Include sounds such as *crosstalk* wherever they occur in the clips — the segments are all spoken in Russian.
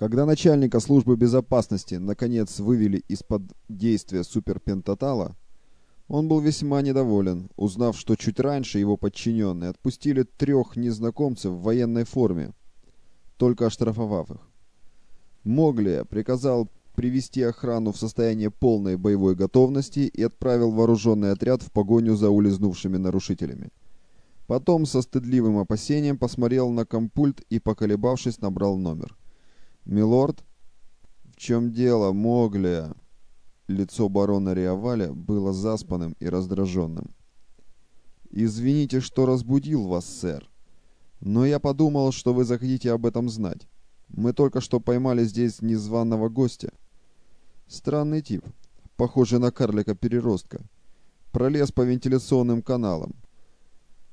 Когда начальника службы безопасности наконец вывели из-под действия суперпентатала, он был весьма недоволен, узнав, что чуть раньше его подчиненные отпустили трех незнакомцев в военной форме, только оштрафовав их. Моглия приказал привести охрану в состояние полной боевой готовности и отправил вооруженный отряд в погоню за улизнувшими нарушителями. Потом со стыдливым опасением посмотрел на компульт и, поколебавшись, набрал номер. «Милорд?» «В чем дело, Моглия?» Лицо барона Риаваля было заспанным и раздраженным. «Извините, что разбудил вас, сэр. Но я подумал, что вы захотите об этом знать. Мы только что поймали здесь незваного гостя. Странный тип, похожий на карлика-переростка. Пролез по вентиляционным каналам.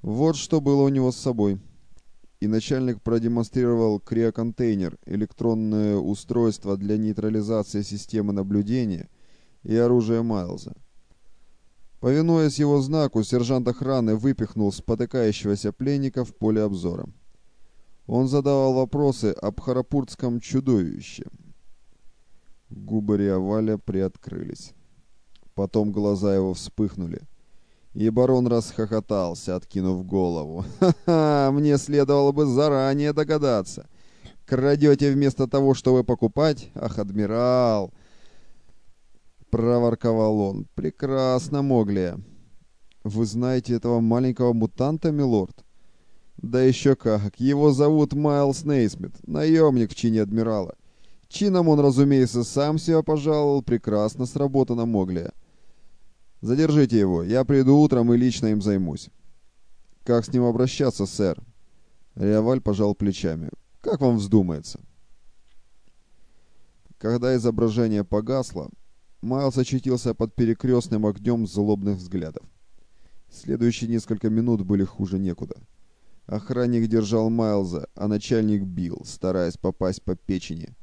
Вот что было у него с собой» и начальник продемонстрировал криоконтейнер, электронное устройство для нейтрализации системы наблюдения и оружие Майлза. Повинуясь его знаку, сержант охраны выпихнул спотыкающегося пленника в поле обзора. Он задавал вопросы об харапуртском чудовище. Губы Риаваля приоткрылись. Потом глаза его вспыхнули. И барон расхохотался, откинув голову. «Ха-ха, мне следовало бы заранее догадаться. Крадете вместо того, чтобы покупать? Ах, адмирал!» Проворковал он. «Прекрасно, Моглия. Вы знаете этого маленького мутанта, милорд?» «Да еще как. Его зовут Майлз Нейсмит, наемник в чине адмирала. Чином он, разумеется, сам себя пожаловал. Прекрасно сработано, Моглия. Задержите его. Я приду утром и лично им займусь. Как с ним обращаться, сэр? Риаваль пожал плечами. Как вам вздумается? Когда изображение погасло, Майлз очутился под перекрестным огнем злобных взглядов. Следующие несколько минут были хуже некуда. Охранник держал Майлза, а начальник бил, стараясь попасть по печени.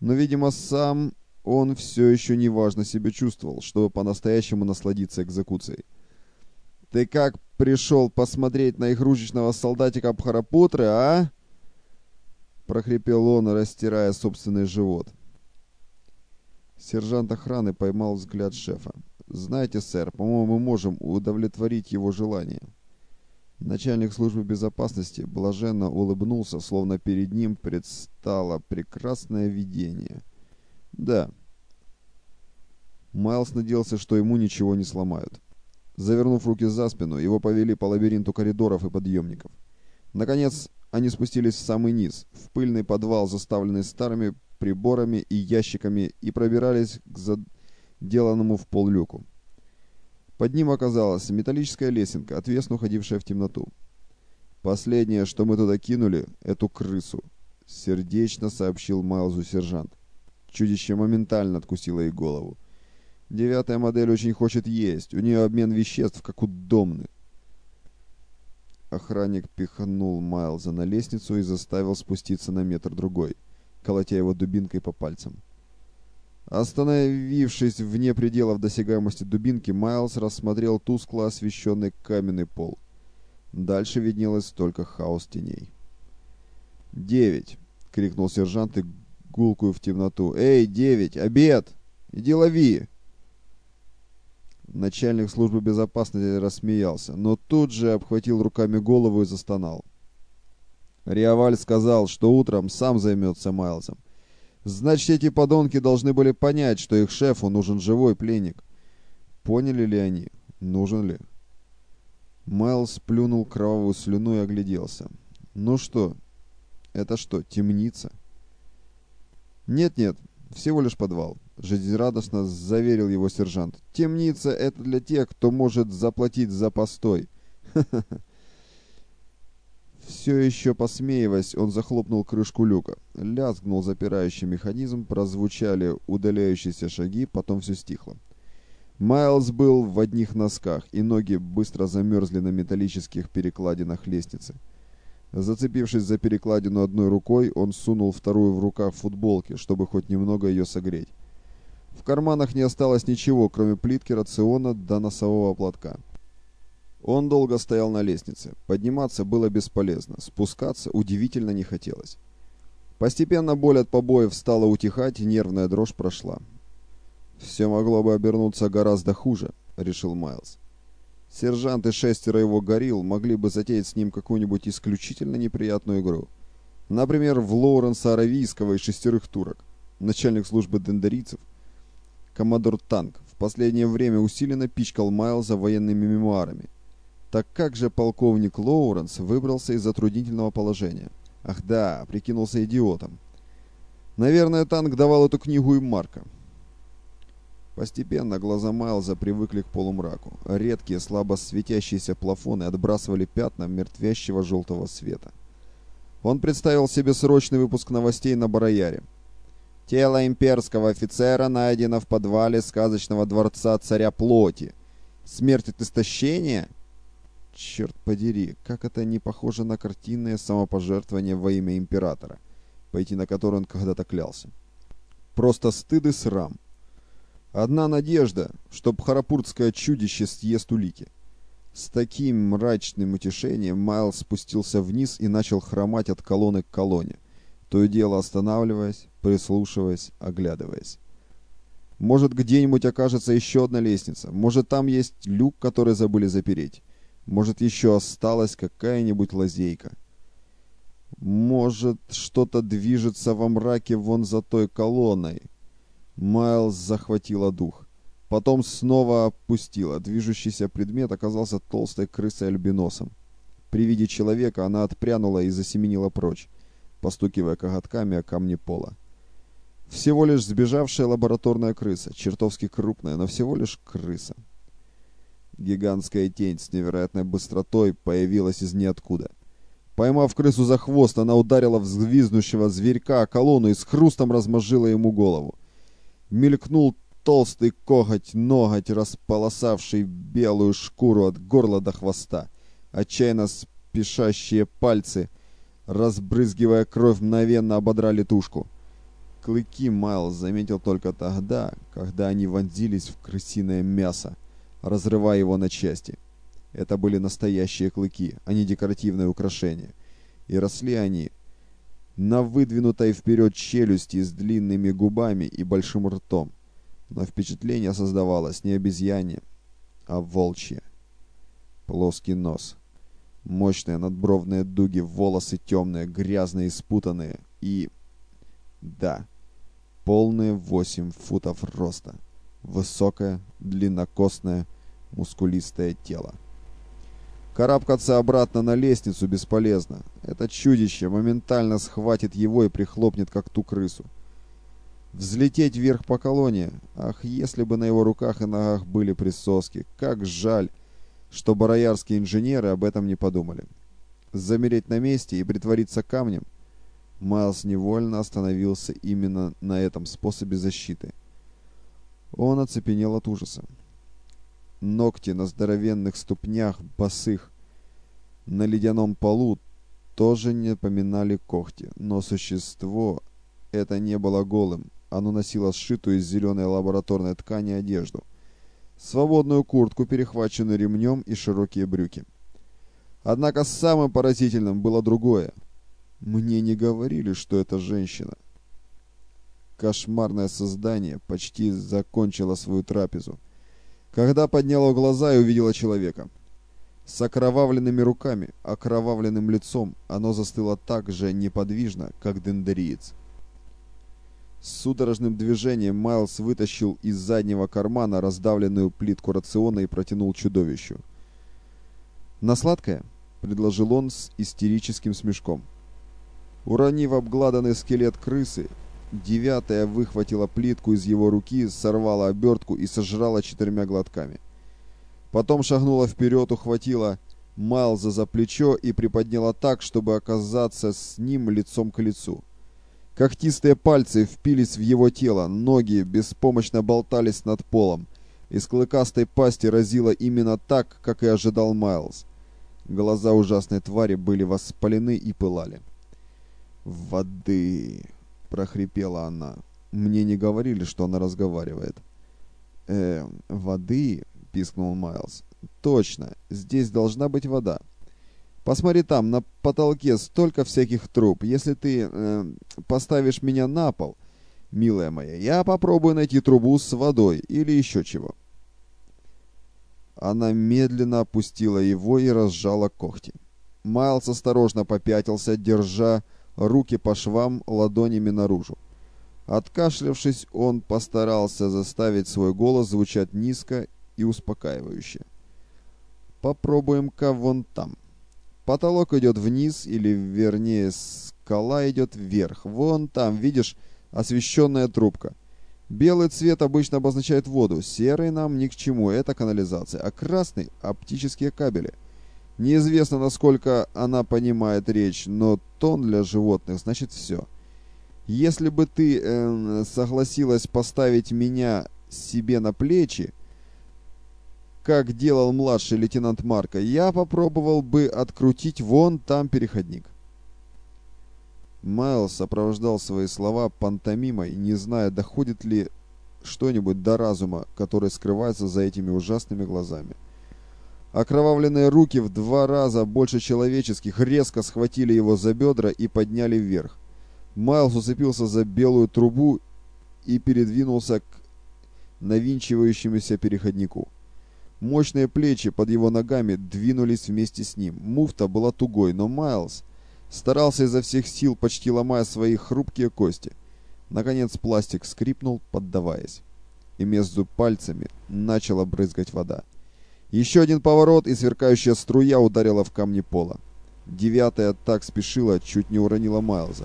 Но, видимо, сам он все еще неважно себя чувствовал, чтобы по-настоящему насладиться экзекуцией. «Ты как пришел посмотреть на игрушечного солдатика Бхарапутры, а?» прохрипел он, растирая собственный живот. Сержант охраны поймал взгляд шефа. «Знаете, сэр, по-моему, мы можем удовлетворить его желание». Начальник службы безопасности блаженно улыбнулся, словно перед ним предстало прекрасное видение – да. Майлз надеялся, что ему ничего не сломают. Завернув руки за спину, его повели по лабиринту коридоров и подъемников. Наконец, они спустились в самый низ, в пыльный подвал, заставленный старыми приборами и ящиками, и пробирались к заделанному в пол люку. Под ним оказалась металлическая лесенка, отвесно уходившая в темноту. «Последнее, что мы туда кинули, эту крысу», — сердечно сообщил Майлзу сержант. Чудище моментально откусило ей голову. Девятая модель очень хочет есть. У нее обмен веществ, как у Домны. Охранник пихнул Майлза на лестницу и заставил спуститься на метр-другой, колотя его дубинкой по пальцам. Остановившись вне пределов досягаемости дубинки, Майлз рассмотрел тускло освещенный каменный пол. Дальше виднелось только хаос теней. «Девять!» — крикнул сержант и гулкую в темноту. «Эй, девять, обед! Иди лови!» Начальник службы безопасности рассмеялся, но тут же обхватил руками голову и застонал. Риаваль сказал, что утром сам займется Майлзом. Значит, эти подонки должны были понять, что их шефу нужен живой пленник. Поняли ли они? Нужен ли? Майлз плюнул кровавую слюну и огляделся. Ну что? Это что, темница? «Нет-нет, всего лишь подвал», — жизнерадостно заверил его сержант. «Темница — это для тех, кто может заплатить за постой». *laughs* Все еще посмеиваясь, он захлопнул крышку люка. Лязгнул запирающий механизм, прозвучали удаляющиеся шаги, потом все стихло. Майлз был в одних носках, и ноги быстро замерзли на металлических перекладинах лестницы. Зацепившись за перекладину одной рукой, он сунул вторую в рукав футболки, чтобы хоть немного ее согреть. В карманах не осталось ничего, кроме плитки рациона до носового платка. Он долго стоял на лестнице. Подниматься было бесполезно, спускаться удивительно не хотелось. Постепенно боль от побоев стала утихать, и нервная дрожь прошла. «Все могло бы обернуться гораздо хуже», — решил Майлз. Сержант и шестеро его горил могли бы затеять с ним какую-нибудь исключительно неприятную игру. Например, в Лоуренса Аравийского и шестерых турок. Начальник службы дендерийцев, коммодор Танк, в последнее время усиленно пичкал Майлза военными мемуарами. Так как же полковник Лоуренс выбрался из затруднительного положения? Ах да, прикинулся идиотом. Наверное, Танк давал эту книгу и Марка. Постепенно глаза Майлза привыкли к полумраку. Редкие, слабо светящиеся плафоны отбрасывали пятна мертвящего желтого света. Он представил себе срочный выпуск новостей на Барояре. Тело имперского офицера найдено в подвале сказочного дворца царя Плоти. Смерть от истощения? Черт подери, как это не похоже на картинное самопожертвование во имя императора, пойти на которое он когда-то клялся. Просто стыд и срам. Одна надежда, чтоб харапуртское чудище съест улики. С таким мрачным утешением Майлз спустился вниз и начал хромать от колонны к колонне, то и дело останавливаясь, прислушиваясь, оглядываясь. Может, где-нибудь окажется еще одна лестница, может, там есть люк, который забыли запереть, может, еще осталась какая-нибудь лазейка. Может, что-то движется во мраке вон за той колонной, Майлз захватила дух. Потом снова опустила. Движущийся предмет оказался толстой крысой-альбиносом. При виде человека она отпрянула и засеменила прочь, постукивая коготками о камни пола. Всего лишь сбежавшая лабораторная крыса, чертовски крупная, но всего лишь крыса. Гигантская тень с невероятной быстротой появилась из ниоткуда. Поймав крысу за хвост, она ударила взвизнущего зверька о колонну и с хрустом размозжила ему голову. Мелькнул толстый коготь-ноготь, располосавший белую шкуру от горла до хвоста. Отчаянно спешащие пальцы, разбрызгивая кровь, мгновенно ободрали тушку. Клыки Майлз заметил только тогда, когда они вонзились в крысиное мясо, разрывая его на части. Это были настоящие клыки, а не декоративное украшение. И росли они на выдвинутой вперед челюсти с длинными губами и большим ртом. Но впечатление создавалось не обезьяне, а волчье. Плоский нос, мощные надбровные дуги, волосы темные, грязные спутанные, и... Да, полные восемь футов роста. Высокое, длиннокосное, мускулистое тело. Карабкаться обратно на лестницу бесполезно. Это чудище моментально схватит его и прихлопнет, как ту крысу. Взлететь вверх по колонне. Ах, если бы на его руках и ногах были присоски. Как жаль, что бароярские инженеры об этом не подумали. Замереть на месте и притвориться камнем. Майлз невольно остановился именно на этом способе защиты. Он оцепенел от ужаса. Ногти на здоровенных ступнях, босых, на ледяном полу тоже не напоминали когти, но существо это не было голым. Оно носило сшитую из зеленой лабораторной ткани одежду. Свободную куртку, перехваченную ремнем и широкие брюки. Однако самым поразительным было другое. Мне не говорили, что это женщина. Кошмарное создание почти закончило свою трапезу. Когда подняла глаза и увидела человека. С окровавленными руками, окровавленным лицом, оно застыло так же неподвижно, как дендериец. С судорожным движением Майлз вытащил из заднего кармана раздавленную плитку рациона и протянул чудовищу. «На сладкое?» — предложил он с истерическим смешком. Уронив обгладанный скелет крысы, Девятая выхватила плитку из его руки, сорвала обертку и сожрала четырьмя глотками. Потом шагнула вперед, ухватила Майлза за плечо и приподняла так, чтобы оказаться с ним лицом к лицу. Когтистые пальцы впились в его тело, ноги беспомощно болтались над полом. Из клыкастой пасти разило именно так, как и ожидал Майлз. Глаза ужасной твари были воспалены и пылали. «Воды!» — прохрипела она. «Мне не говорили, что она разговаривает». «Э, воды?» — пискнул Майлз. «Точно, здесь должна быть вода». Посмотри там, на потолке столько всяких труб. Если ты э, поставишь меня на пол, милая моя, я попробую найти трубу с водой или еще чего. Она медленно опустила его и разжала когти. Майлз осторожно попятился, держа руки по швам ладонями наружу. Откашлявшись, он постарался заставить свой голос звучать низко и успокаивающе. «Попробуем-ка вон там. Потолок идет вниз, или, вернее, скала идет вверх. Вон там, видишь, освещенная трубка. Белый цвет обычно обозначает воду, серый нам ни к чему, это канализация, а красный — оптические кабели. Неизвестно, насколько она понимает речь, но тон для животных значит все. Если бы ты э, согласилась поставить меня себе на плечи, как делал младший лейтенант Марка, я попробовал бы открутить вон там переходник. Майлз сопровождал свои слова пантомимой, не зная, доходит ли что-нибудь до разума, который скрывается за этими ужасными глазами. Окровавленные руки в два раза больше человеческих резко схватили его за бедра и подняли вверх. Майлз уцепился за белую трубу и передвинулся к навинчивающемуся переходнику. Мощные плечи под его ногами двинулись вместе с ним. Муфта была тугой, но Майлз старался изо всех сил, почти ломая свои хрупкие кости. Наконец пластик скрипнул, поддаваясь. И между пальцами начала брызгать вода. Еще один поворот, и сверкающая струя ударила в камни пола. Девятая так спешила, чуть не уронила Майлза.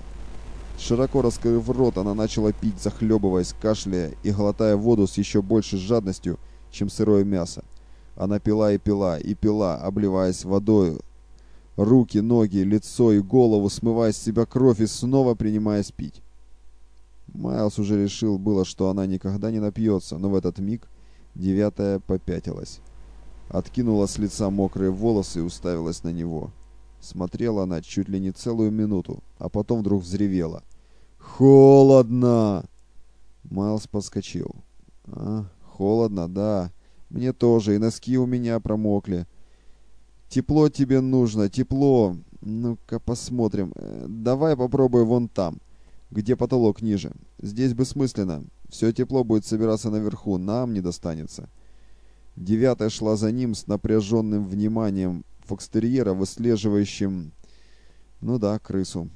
Широко раскрыв рот, она начала пить, захлебываясь, кашляя и глотая воду с еще большей жадностью, чем сырое мясо. Она пила и пила, и пила, обливаясь водой, руки, ноги, лицо и голову, смывая с себя кровь и снова принимаясь пить. Майлз уже решил было, что она никогда не напьется, но в этот миг девятая попятилась. Откинула с лица мокрые волосы и уставилась на него. Смотрела она чуть ли не целую минуту, а потом вдруг взревела. «Холодно!» Майлз подскочил. «А, холодно, да. Мне тоже, и носки у меня промокли. Тепло тебе нужно, тепло. Ну-ка посмотрим. Э, давай попробуй вон там, где потолок ниже. Здесь бессмысленно. Все тепло будет собираться наверху, нам не достанется. Девятая шла за ним с напряженным вниманием фокстерьера, выслеживающим, ну да, крысу.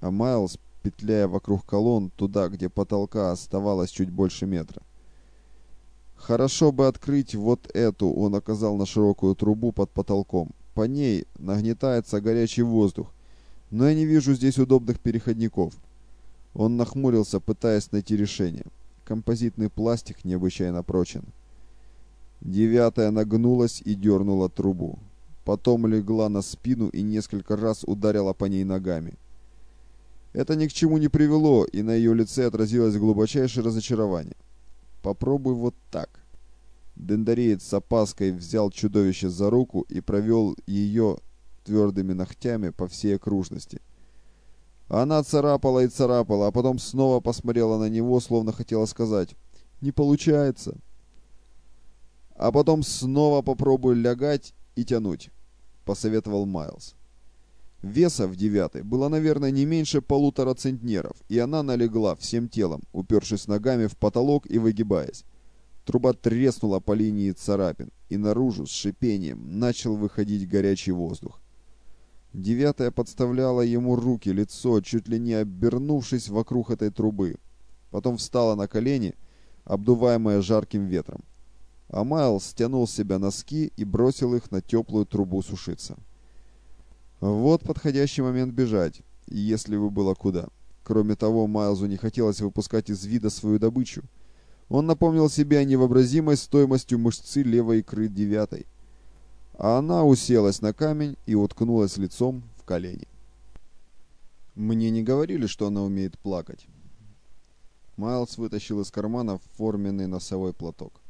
А Майлз, петляя вокруг колонн, туда, где потолка оставалось чуть больше метра. Хорошо бы открыть вот эту, он оказал на широкую трубу под потолком. По ней нагнетается горячий воздух, но я не вижу здесь удобных переходников. Он нахмурился, пытаясь найти решение. Композитный пластик необычайно прочен. Девятая нагнулась и дернула трубу. Потом легла на спину и несколько раз ударила по ней ногами. Это ни к чему не привело, и на ее лице отразилось глубочайшее разочарование. Попробуй вот так. Дендареец с опаской взял чудовище за руку и провел ее твердыми ногтями по всей окружности. Она царапала и царапала, а потом снова посмотрела на него, словно хотела сказать «Не получается». А потом снова попробуй лягать и тянуть, посоветовал Майлз. Веса в девятой было, наверное, не меньше полутора центнеров, и она налегла всем телом, упершись ногами в потолок и выгибаясь. Труба треснула по линии царапин, и наружу с шипением начал выходить горячий воздух. Девятая подставляла ему руки, лицо, чуть ли не обернувшись вокруг этой трубы. Потом встала на колени, обдуваемая жарким ветром. А Майлз стянул с себя носки и бросил их на теплую трубу сушиться. Вот подходящий момент бежать, если бы было куда. Кроме того, Майлзу не хотелось выпускать из вида свою добычу. Он напомнил себе о невообразимой стоимостью мышцы левой икры девятой. А она уселась на камень и уткнулась лицом в колени. Мне не говорили, что она умеет плакать. Майлз вытащил из кармана форменный носовой платок.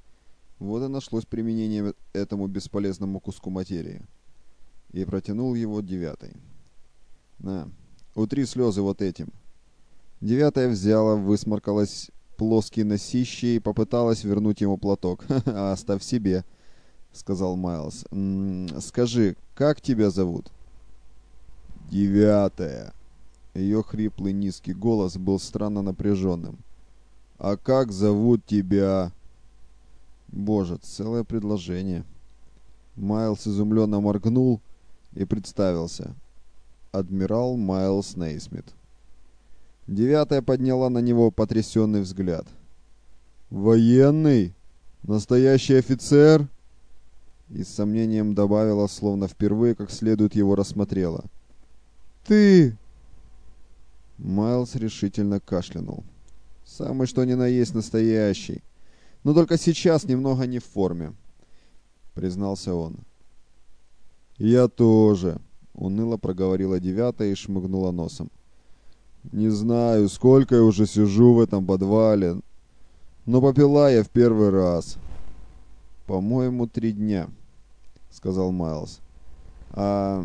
Вот и нашлось применение этому бесполезному куску материи и протянул его девятой. «На, утри слезы вот этим». Девятая взяла, высморкалась плоский носище и попыталась вернуть ему платок. *laughs* «Ха-ха, оставь себе», — сказал Майлз. «М -м, «Скажи, как тебя зовут?» Девятая. Ее хриплый низкий голос был странно напряженным. «А как зовут тебя?» Боже, целое предложение. Майлз изумленно моргнул и представился. Адмирал Майлз Нейсмит. Девятая подняла на него потрясенный взгляд. «Военный? Настоящий офицер?» И с сомнением добавила, словно впервые как следует его рассмотрела. «Ты!» Майлз решительно кашлянул. «Самый что ни на есть настоящий. Но только сейчас немного не в форме», — признался он. «Я тоже», — уныло проговорила девятая и шмыгнула носом. «Не знаю, сколько я уже сижу в этом подвале, но попила я в первый раз». «По-моему, три дня», — сказал Майлз. «А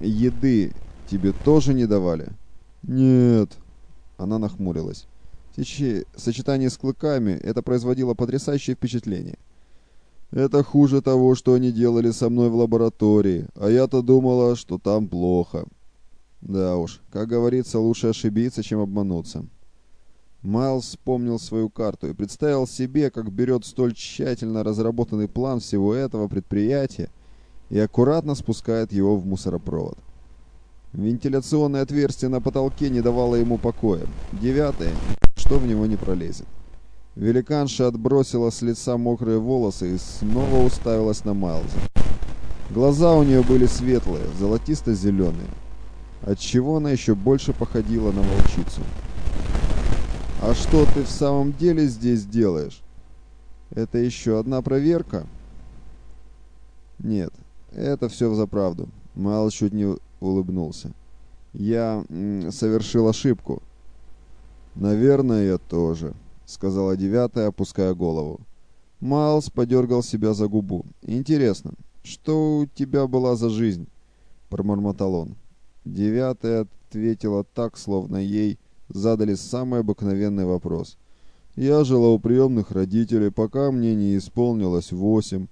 еды тебе тоже не давали?» «Нет». Она нахмурилась. В сочетании с клыками это производило потрясающее впечатление. Это хуже того, что они делали со мной в лаборатории, а я-то думала, что там плохо. Да уж, как говорится, лучше ошибиться, чем обмануться. Майлз вспомнил свою карту и представил себе, как берет столь тщательно разработанный план всего этого предприятия и аккуратно спускает его в мусоропровод. Вентиляционное отверстие на потолке не давало ему покоя. Девятое, что в него не пролезет. Великанша отбросила с лица мокрые волосы и снова уставилась на Майлза. Глаза у нее были светлые, золотисто-зеленые, отчего она еще больше походила на волчицу. «А что ты в самом деле здесь делаешь? Это еще одна проверка?» «Нет, это все взаправду». Майлз чуть не улыбнулся. «Я совершил ошибку». «Наверное, я тоже», — сказала девятая, опуская голову. Майлз подергал себя за губу. «Интересно, что у тебя была за жизнь?» — промормотал он. Девятая ответила так, словно ей задали самый обыкновенный вопрос. «Я жила у приемных родителей, пока мне не исполнилось восемь,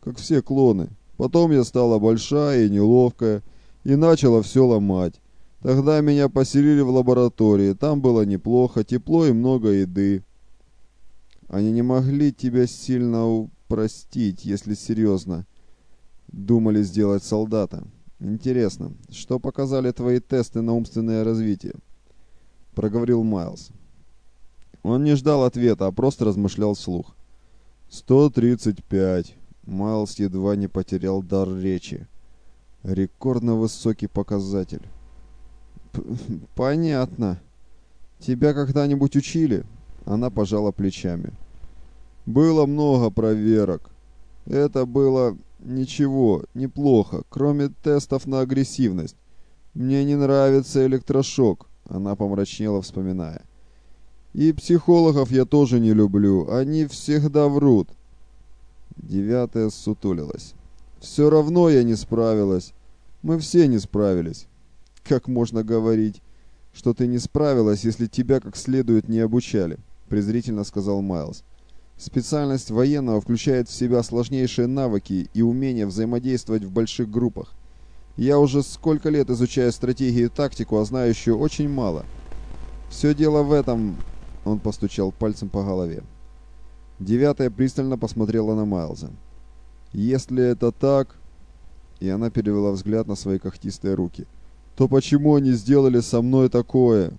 как все клоны. Потом я стала большая и неловкая, и начала все ломать. Тогда меня поселили в лаборатории, там было неплохо, тепло и много еды. Они не могли тебя сильно упростить, если серьезно. Думали сделать солдата. Интересно, что показали твои тесты на умственное развитие? Проговорил Майлз. Он не ждал ответа, а просто размышлял вслух. «Сто тридцать пять». Майлз едва не потерял дар речи. Рекордно высокий показатель. «Понятно. Тебя когда-нибудь учили?» Она пожала плечами. «Было много проверок. Это было ничего, неплохо, кроме тестов на агрессивность. Мне не нравится электрошок», она помрачнела, вспоминая. «И психологов я тоже не люблю, они всегда врут». Девятая сутулилась. «Все равно я не справилась. Мы все не справились». «Как можно говорить, что ты не справилась, если тебя как следует не обучали?» презрительно сказал Майлз. Специальность военного включает в себя сложнейшие навыки и умение взаимодействовать в больших группах. Я уже сколько лет изучаю стратегию и тактику, а знаю еще очень мало. Все дело в этом... Он постучал пальцем по голове. Девятая пристально посмотрела на Майлза. «Если это так...» И она перевела взгляд на свои когтистые руки – то почему они сделали со мной такое?»